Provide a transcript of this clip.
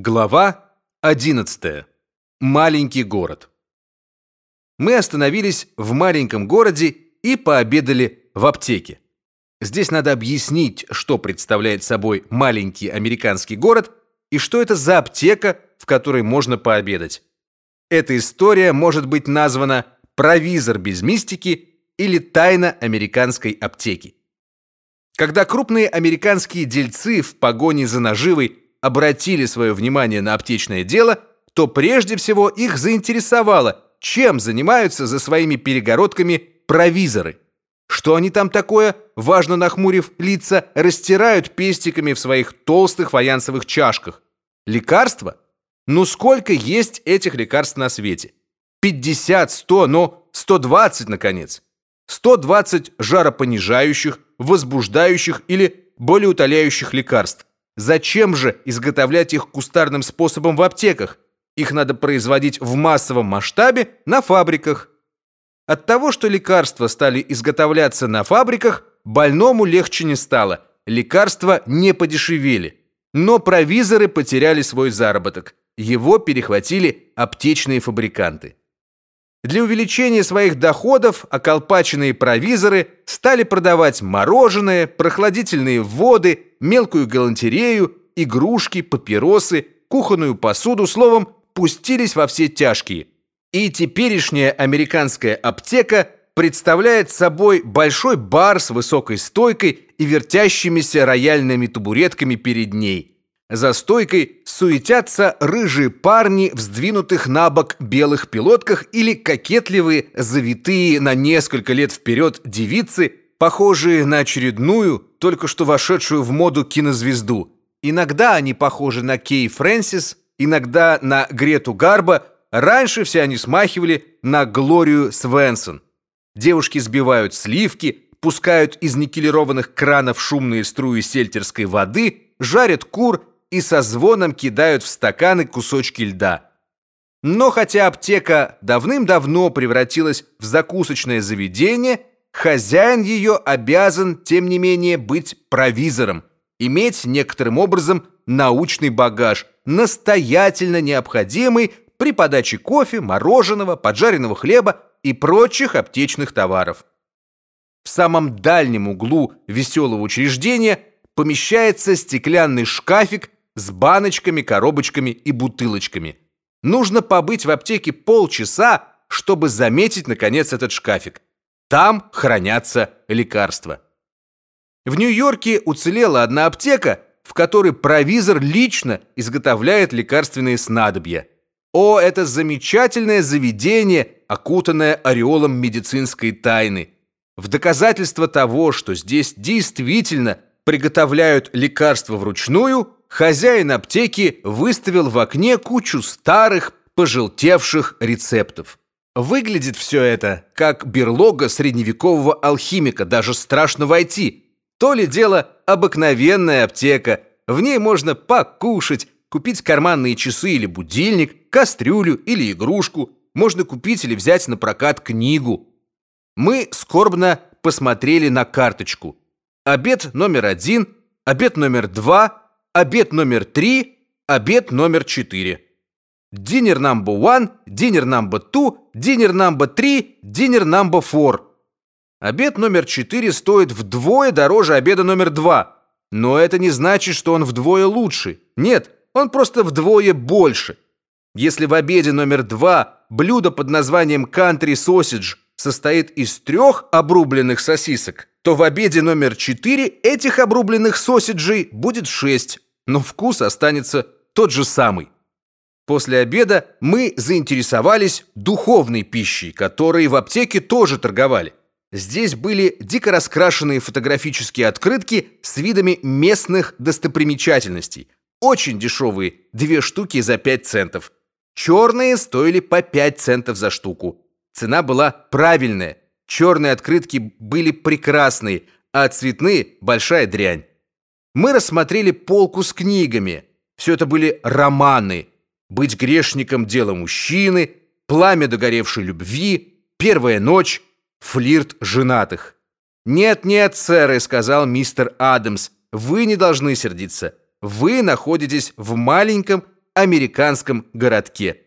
Глава 11. Маленький город. Мы остановились в маленьком городе и пообедали в аптеке. Здесь надо объяснить, что представляет собой маленький американский город и что это за аптека, в которой можно пообедать. Эта история может быть названа «Провизор без мистики» или «Тайна американской аптеки». Когда крупные американские дельцы в погоне за наживой обратили свое внимание на аптечное дело, то прежде всего их заинтересовало, чем занимаются за своими перегородками провизоры. Что они там такое, важно нахмурив лица, растирают пестиками в своих толстых фаянсовых чашках? Лекарства? Ну сколько есть этих лекарств на свете? 50, 100, но 120 наконец. 120 жаропонижающих, возбуждающих или болеутоляющих лекарств. Зачем же изготовлять их кустарным способом в аптеках? Их надо производить в массовом масштабе на фабриках. От того, что лекарства стали изготовляться на фабриках, больному легче не стало. Лекарства не подешевели. Но провизоры потеряли свой заработок. Его перехватили аптечные фабриканты. Для увеличения своих доходов околпаченные провизоры стали продавать мороженое, прохладительные воды, мелкую галантерею, игрушки, папиросы, кухонную посуду, словом, пустились во все тяжкие. И теперешняя американская аптека представляет собой большой бар с высокой стойкой и вертящимися рояльными табуретками перед ней – за стойкой суетятся рыжие парни в сдвинутых на бок белых пилотках или кокетливые, завитые на несколько лет вперед девицы, похожие на очередную, только что вошедшую в моду кинозвезду. Иногда они похожи на Кей Фрэнсис, иногда на Грету Гарбо, раньше все они смахивали на Глорию Свенсон. Девушки сбивают сливки, пускают из никелированных кранов шумные струи сельтерской воды, жарят кур и со звоном кидают в стаканы кусочки льда. Но хотя аптека давным-давно превратилась в закусочное заведение, хозяин ее обязан, тем не менее, быть провизором, иметь некоторым образом научный багаж, настоятельно необходимый при подаче кофе, мороженого, поджаренного хлеба и прочих аптечных товаров. В самом дальнем углу веселого учреждения помещается стеклянный шкафик с баночками, коробочками и бутылочками. Нужно побыть в аптеке полчаса, чтобы заметить наконец этот шкафик. Там хранятся лекарства. В Нью-Йорке уцелела одна аптека, в которой провизор лично изготовляет лекарственные снадобья. О, это замечательное заведение, окутанное ореолом медицинской тайны. В доказательство того, что здесь действительно приготовляют лекарства вручную, хозяин аптеки выставил в окне кучу старых, пожелтевших рецептов. Выглядит все это как берлога средневекового алхимика, даже страшно войти. То ли дело обыкновенная аптека, в ней можно покушать, купить карманные часы или будильник, кастрюлю или игрушку, можно купить или взять на прокат книгу. Мы скорбно посмотрели на карточку. Обед номер один, обед номер два – обед номер три, обед номер четыре. Dinner number one, dinner number two, dinner number three, dinner number four. Обед номер четыре стоит вдвое дороже обеда номер два. Но это не значит, что он вдвое лучше. Нет, он просто вдвое больше. Если в обеде номер два блюдо под названием country sausage состоит из трех обрубленных сосисок, то в обеде номер четыре этих обрубленных сосиджей будет шесть но вкус останется тот же самый. После обеда мы заинтересовались духовной пищей, которой в аптеке тоже торговали. Здесь были дико раскрашенные фотографические открытки с видами местных достопримечательностей. Очень дешевые, две штуки за 5 центов. Черные стоили по 5 центов за штуку. Цена была правильная. Черные открытки были прекрасные, а цветные – большая дрянь мы рассмотрели полку с книгами. Все это были романы. «Быть грешником – дело мужчины», «Пламя догоревшей любви», «Первая ночь», «Флирт женатых». «Нет-нет, сэр», – сказал мистер Адамс, – «вы не должны сердиться. Вы находитесь в маленьком американском городке.